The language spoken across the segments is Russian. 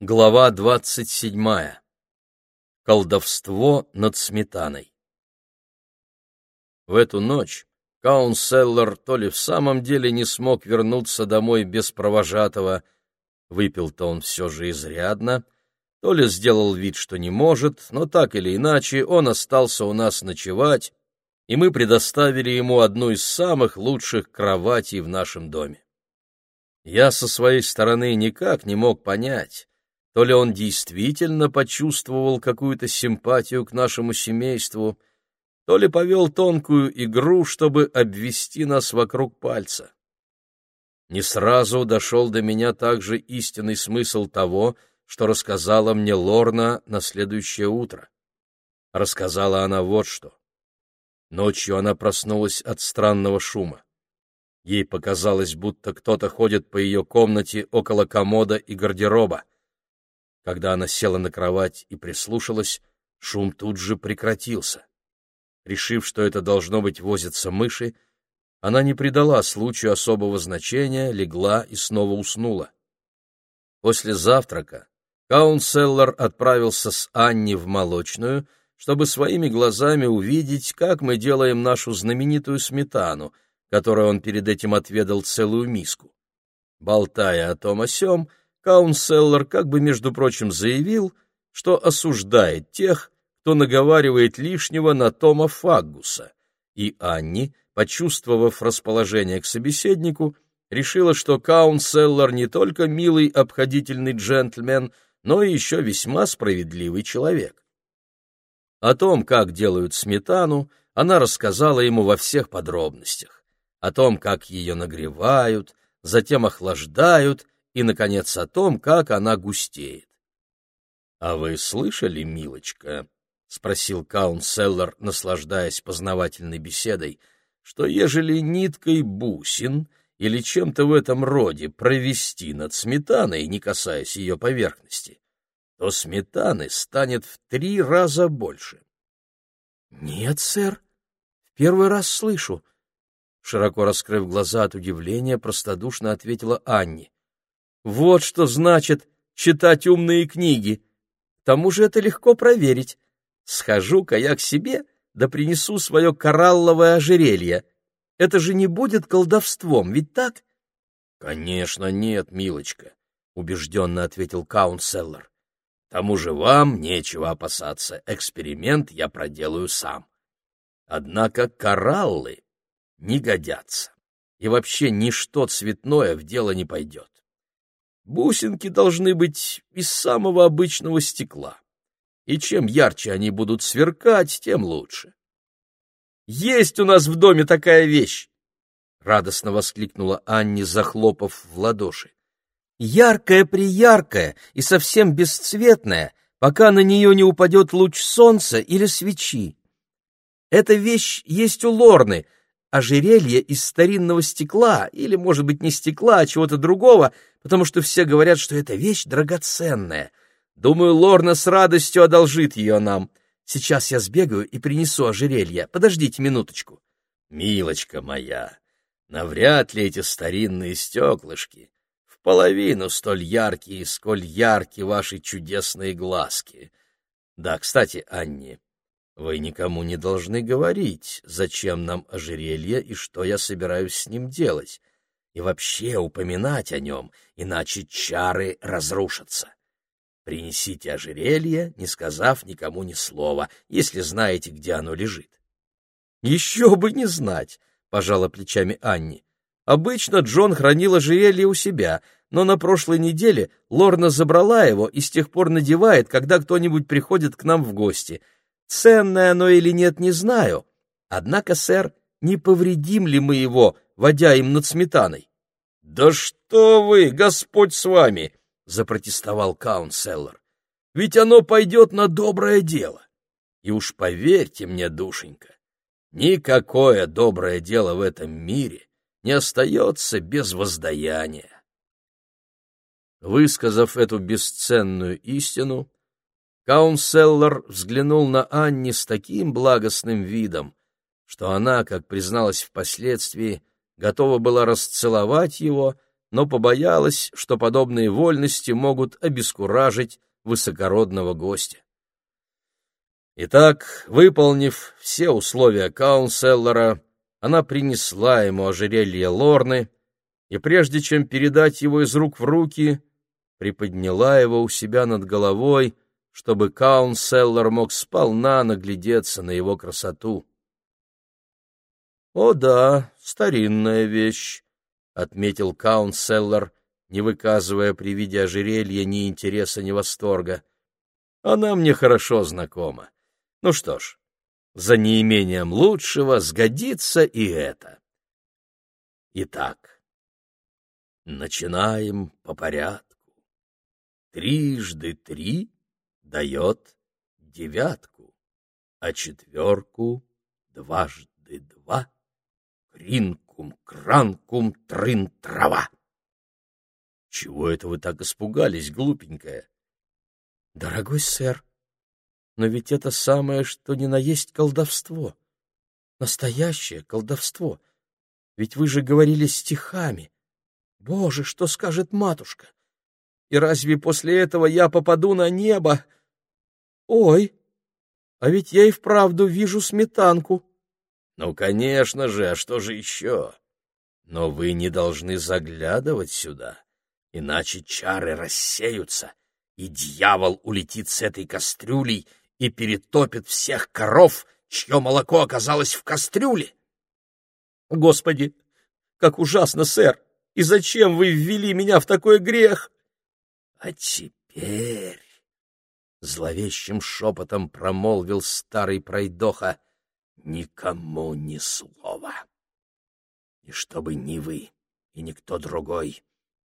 Глава двадцать седьмая. Колдовство над сметаной. В эту ночь Каунселлер то ли в самом деле не смог вернуться домой без провожатого, выпил-то он все же изрядно, то ли сделал вид, что не может, но так или иначе он остался у нас ночевать, и мы предоставили ему одну из самых лучших кроватей в нашем доме. Я со своей стороны никак не мог понять, то ли он действительно почувствовал какую-то симпатию к нашему семейству, то ли повел тонкую игру, чтобы обвести нас вокруг пальца. Не сразу дошел до меня также истинный смысл того, что рассказала мне Лорна на следующее утро. Рассказала она вот что. Ночью она проснулась от странного шума. Ей показалось, будто кто-то ходит по ее комнате около комода и гардероба. Когда она села на кровать и прислушалась, шум тут же прекратился. Решив, что это должно быть возятся мыши, она не придала случаю особого значения, легла и снова уснула. После завтрака Каунселлер отправился с Анни в молочную, чтобы своими глазами увидеть, как мы делаем нашу знаменитую сметану, которую он перед этим отведал целую миску. Болтая о том о сём, Каунселлер как бы, между прочим, заявил, что осуждает тех, кто наговаривает лишнего на Тома Фаггуса, и Анни, почувствовав расположение к собеседнику, решила, что Каунселлер не только милый обходительный джентльмен, но и еще весьма справедливый человек. О том, как делают сметану, она рассказала ему во всех подробностях, о том, как ее нагревают, затем охлаждают и, наконец, о том, как она густеет. — А вы слышали, милочка, — спросил Каунселлер, наслаждаясь познавательной беседой, — что ежели ниткой бусин или чем-то в этом роде провести над сметаной, не касаясь ее поверхности, то сметаны станет в три раза больше. — Нет, сэр, в первый раз слышу, — широко раскрыв глаза от удивления, простодушно ответила Анни. Вот что значит читать умные книги. К тому же это легко проверить. Схожу-ка я к себе, да принесу свое коралловое ожерелье. Это же не будет колдовством, ведь так? — Конечно нет, милочка, — убежденно ответил Каунселлер. — Тому же вам нечего опасаться, эксперимент я проделаю сам. Однако кораллы не годятся, и вообще ничто цветное в дело не пойдет. Бусинки должны быть из самого обычного стекла. И чем ярче они будут сверкать, тем лучше. «Есть у нас в доме такая вещь!» — радостно воскликнула Анни, захлопав в ладоши. «Яркая-прияркая и совсем бесцветная, пока на нее не упадет луч солнца или свечи. Эта вещь есть у Лорны, ожерелье из старинного стекла, или, может быть, не стекла, а чего-то другого, потому что все говорят, что эта вещь драгоценная. Думаю, Лорна с радостью одолжит ее нам. Сейчас я сбегаю и принесу ожерелье. Подождите минуточку. Милочка моя, навряд ли эти старинные стеклышки в половину столь яркие, сколь яркие ваши чудесные глазки. Да, кстати, Анни, вы никому не должны говорить, зачем нам ожерелье и что я собираюсь с ним делать, и вообще упоминать о нем, иначе чары разрушатся. Принесите ожерелье, не сказав никому ни слова, если знаете, где оно лежит. — Еще бы не знать, — пожала плечами Анни. Обычно Джон хранил ожерелье у себя, но на прошлой неделе Лорна забрала его и с тех пор надевает, когда кто-нибудь приходит к нам в гости — Ценное оно или нет, не знаю. Однако, сэр, не повредим ли мы его, водя им над сметаной? — Да что вы, Господь с вами! — запротестовал Каунселлер. — Ведь оно пойдет на доброе дело. И уж поверьте мне, душенька, никакое доброе дело в этом мире не остается без воздаяния. Высказав эту бесценную истину, Каунселлер взглянул на Анни с таким благостным видом, что она, как призналась впоследствии, готова была расцеловать его, но побоялась, что подобные вольности могут обескуражить высокородного гостя. Итак, выполнив все условия каунселлора, она принесла ему ожерелье Лорны, и прежде чем передать его из рук в руки, приподняла его у себя над головой, чтобы каунселлор мог сполна наглядеться на его красоту. «О да, старинная вещь», — отметил каунселлор, не выказывая при виде ожерелья ни интереса, ни восторга. «Она мне хорошо знакома. Ну что ж, за неимением лучшего сгодится и это. Итак, начинаем по порядку. Трижды три дает девятку, а четверку дважды два — кринкум, кранкум, трын, трава. Чего это вы так испугались, глупенькая? Дорогой сэр, но ведь это самое, что ни на есть колдовство. Настоящее колдовство. Ведь вы же говорили стихами. Боже, что скажет матушка? И разве после этого я попаду на небо? Ой, а ведь я и вправду вижу сметанку. Ну, конечно же, а что же еще? Но вы не должны заглядывать сюда, иначе чары рассеются, и дьявол улетит с этой кастрюлей и перетопит всех коров, чье молоко оказалось в кастрюле. Господи, как ужасно, сэр! И зачем вы ввели меня в такой грех? А теперь... Зловещим шепотом промолвил старый пройдоха. Никому ни слова. И чтобы ни вы, и никто другой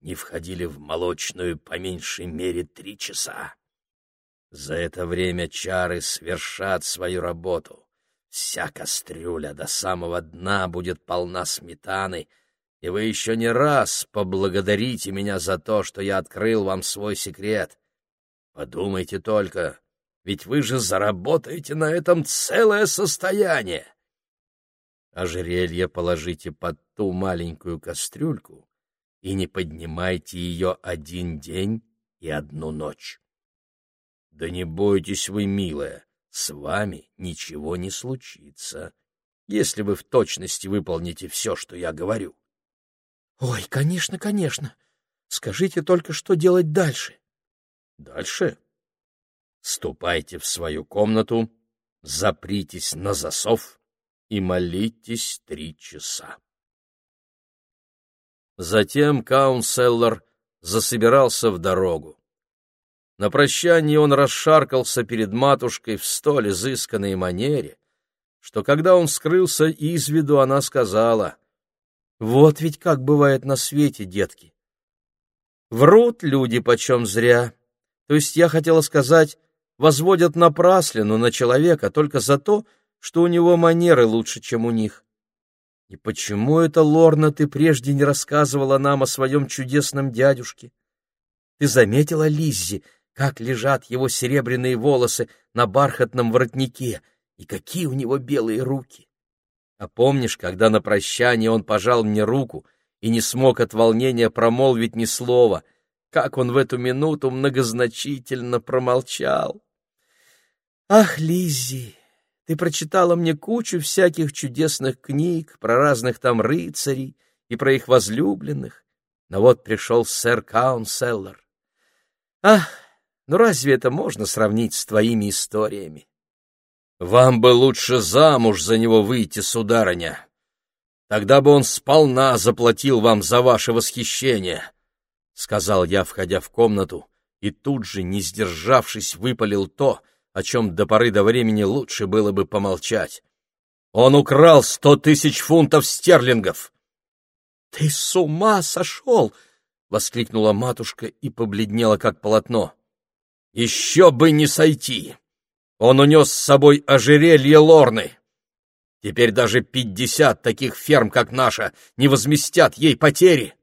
не входили в молочную по меньшей мере три часа. За это время чары свершат свою работу. Вся кастрюля до самого дна будет полна сметаны, и вы еще не раз поблагодарите меня за то, что я открыл вам свой секрет. Подумайте только, ведь вы же заработаете на этом целое состояние. Ожерелье положите под ту маленькую кастрюльку и не поднимайте ее один день и одну ночь. Да не бойтесь вы, милая, с вами ничего не случится, если вы в точности выполните все, что я говорю. — Ой, конечно, конечно. Скажите только, что делать дальше. — Дальше? Ступайте в свою комнату, запритесь на засов и молитесь три часа. Затем Каунселлер засобирался в дорогу. На прощание он расшаркался перед матушкой в столь изысканной манере, что когда он скрылся из виду, она сказала, «Вот ведь как бывает на свете, детки. Врут люди почем зря. То есть я хотела сказать, возводят напраслину на человека только за то, что у него манеры лучше, чем у них. И почему это, Лорна, ты прежде не рассказывала нам о своем чудесном дядюшке? Ты заметила, Лиззи, как лежат его серебряные волосы на бархатном воротнике, и какие у него белые руки. А помнишь, когда на прощание он пожал мне руку и не смог от волнения промолвить ни слова, как он в эту минуту многозначительно промолчал? Ах, Лиззи, ты прочитала мне кучу всяких чудесных книг про разных там рыцарей и про их возлюбленных, но вот пришел сэр Каунселлер. Ах, ну разве это можно сравнить с твоими историями? Вам бы лучше замуж за него выйти, сударыня. Тогда бы он сполна заплатил вам за ваше восхищение, — сказал я, входя в комнату, и тут же, не сдержавшись, выпалил то, о чем до поры до времени лучше было бы помолчать. Он украл сто тысяч фунтов стерлингов. — Ты с ума сошел! — воскликнула матушка и побледнела, как полотно. Еще бы не сойти! Он унес с собой ожерелье Лорны. Теперь даже пятьдесят таких ферм, как наша, не возместят ей потери.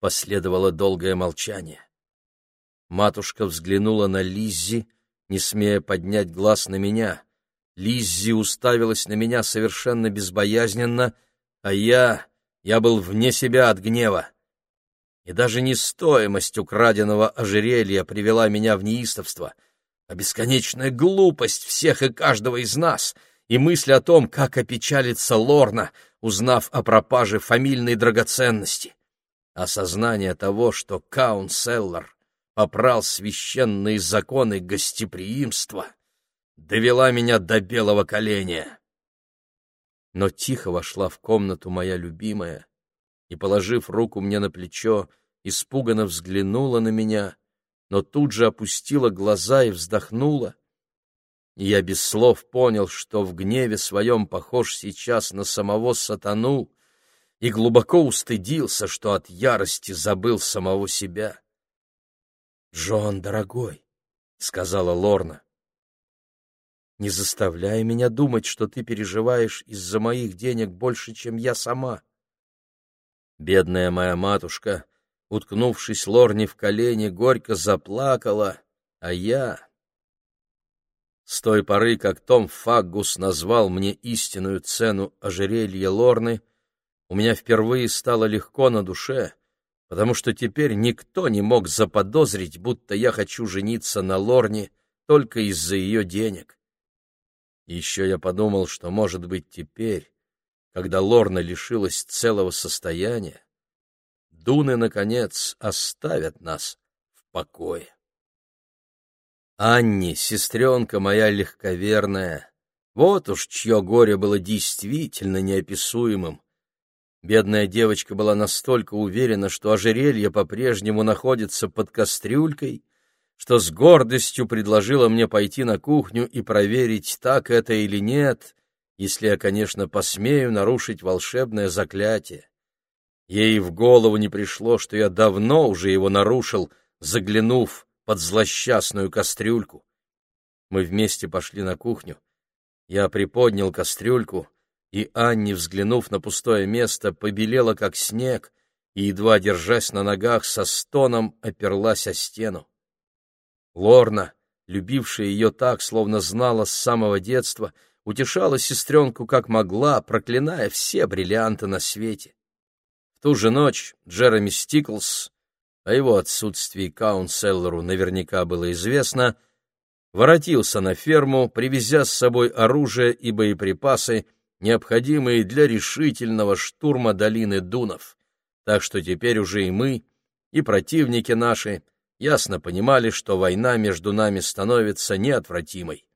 Последовало долгое молчание. Матушка взглянула на Лиззи, не смея поднять глаз на меня. Лиззи уставилась на меня совершенно безбоязненно, а я, я был вне себя от гнева. И даже не стоимость украденного ожерелья привела меня в неистовство, а бесконечная глупость всех и каждого из нас и мысль о том, как опечалится Лорна, узнав о пропаже фамильной драгоценности. Осознание того, что Каунселлер попрал священные законы гостеприимства, довела меня до белого коленя. Но тихо вошла в комнату моя любимая и, положив руку мне на плечо, испуганно взглянула на меня, но тут же опустила глаза и вздохнула. И я без слов понял, что в гневе своем похож сейчас на самого сатану, и глубоко устыдился, что от ярости забыл самого себя. «Джон, дорогой», — сказала Лорна, — «не заставляй меня думать, что ты переживаешь из-за моих денег больше, чем я сама». Бедная моя матушка, уткнувшись Лорне в колени, горько заплакала, а я... С той поры, как Том Фаггус назвал мне истинную цену ожерелья Лорны, у меня впервые стало легко на душе, потому что теперь никто не мог заподозрить, будто я хочу жениться на Лорне только из-за ее денег. Еще я подумал, что, может быть, теперь, когда Лорна лишилась целого состояния, Дуны, наконец, оставят нас в покое. Анни, сестренка моя легковерная, вот уж чье горе было действительно неописуемым. Бедная девочка была настолько уверена, что ожерелье по-прежнему находится под кастрюлькой, что с гордостью предложила мне пойти на кухню и проверить, так это или нет, если я, конечно, посмею нарушить волшебное заклятие. Ей в голову не пришло, что я давно уже его нарушил, заглянув под злосчастную кастрюльку. Мы вместе пошли на кухню. Я приподнял кастрюльку, и Анни, взглянув на пустое место, побелела, как снег, и, едва держась на ногах, со стоном оперлась о стену. Лорна, любившая ее так, словно знала с самого детства, утешала сестренку как могла, проклиная все бриллианты на свете. В ту же ночь Джереми Стиклс, о его отсутствии Каунселлеру наверняка было известно, воротился на ферму, привезя с собой оружие и боеприпасы, необходимые для решительного штурма долины Дунов. Так что теперь уже и мы, и противники наши ясно понимали, что война между нами становится неотвратимой.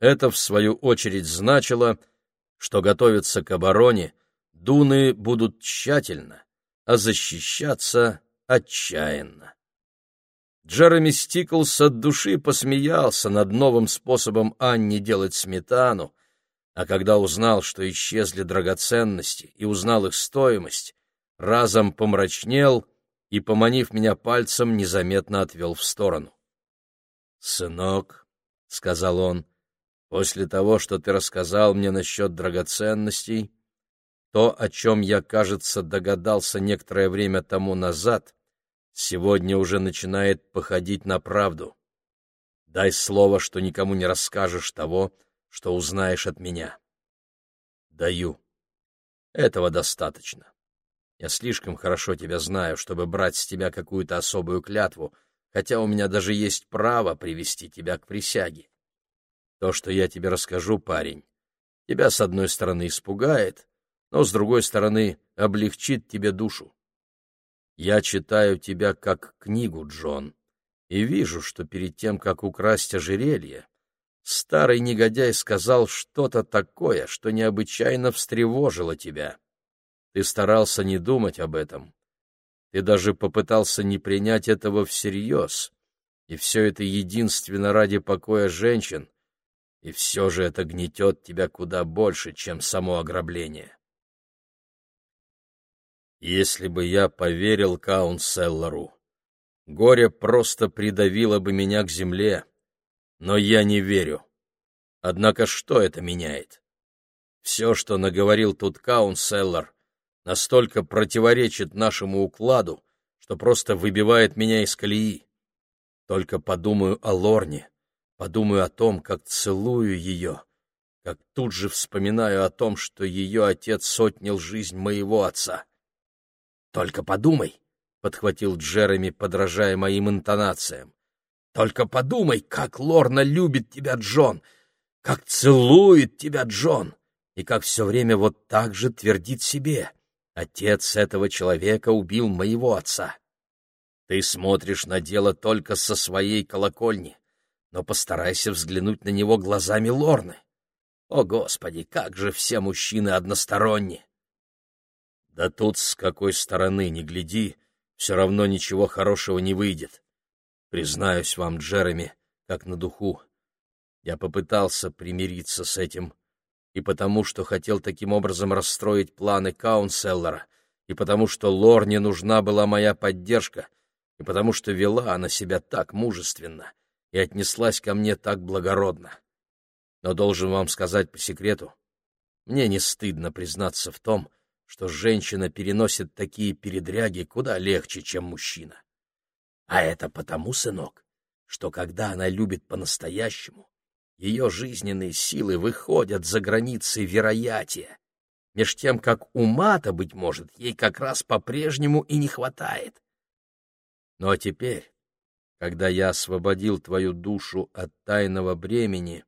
Это, в свою очередь, значило, что готовиться к обороне Дуны будут тщательно, а защищаться отчаянно. Джереми Стиклс от души посмеялся над новым способом Анни делать сметану, а когда узнал, что исчезли драгоценности, и узнал их стоимость, разом помрачнел и, поманив меня пальцем, незаметно отвел в сторону. «Сынок», — сказал он, — «после того, что ты рассказал мне насчет драгоценностей, то, о чем я, кажется, догадался некоторое время тому назад, сегодня уже начинает походить на правду. Дай слово, что никому не расскажешь того, что узнаешь от меня. Даю. Этого достаточно. Я слишком хорошо тебя знаю, чтобы брать с тебя какую-то особую клятву, хотя у меня даже есть право привести тебя к присяге. То, что я тебе расскажу, парень, тебя, с одной стороны, испугает, но, с другой стороны, облегчит тебе душу. Я читаю тебя как книгу, Джон, и вижу, что перед тем, как украсть ожерелье, старый негодяй сказал что-то такое, что необычайно встревожило тебя. Ты старался не думать об этом. Ты даже попытался не принять этого всерьез. И все это единственно ради покоя женщин. И все же это гнетет тебя куда больше, чем само ограбление. Если бы я поверил Каунселлеру, горе просто придавило бы меня к земле, но я не верю. Однако что это меняет? Все, что наговорил тут Каунселлер, настолько противоречит нашему укладу, что просто выбивает меня из колеи. Только подумаю о Лорне, подумаю о том, как целую ее, как тут же вспоминаю о том, что ее отец отнял жизнь моего отца. Только подумай, — подхватил Джереми, подражая моим интонациям. Только подумай, как Лорна любит тебя, Джон, как целует тебя, Джон, и как все время вот так же твердит себе. Отец этого человека убил моего отца. Ты смотришь на дело только со своей колокольни, но постарайся взглянуть на него глазами Лорны. О, Господи, как же все мужчины односторонни! Да тут с какой стороны ни гляди, все равно ничего хорошего не выйдет. Признаюсь вам, Джереми, как на духу, я попытался примириться с этим, и потому что хотел таким образом расстроить планы Каунселлера, и потому что Лорне нужна была моя поддержка, и потому что вела она себя так мужественно и отнеслась ко мне так благородно. Но должен вам сказать по секрету, мне не стыдно признаться в том, что женщина переносит такие передряги куда легче, чем мужчина. А это потому, сынок, что когда она любит по-настоящему, ее жизненные силы выходят за границы вероятия, меж тем, как ума-то, быть может, ей как раз по-прежнему и не хватает. Ну а теперь, когда я освободил твою душу от тайного бремени,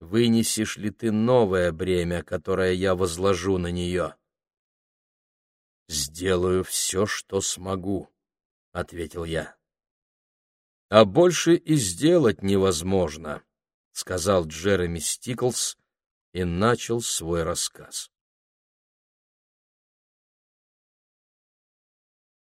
вынесешь ли ты новое бремя, которое я возложу на нее? Сделаю все, что смогу. — ответил я. — А больше и сделать невозможно, — сказал Джереми Стиклс и начал свой рассказ.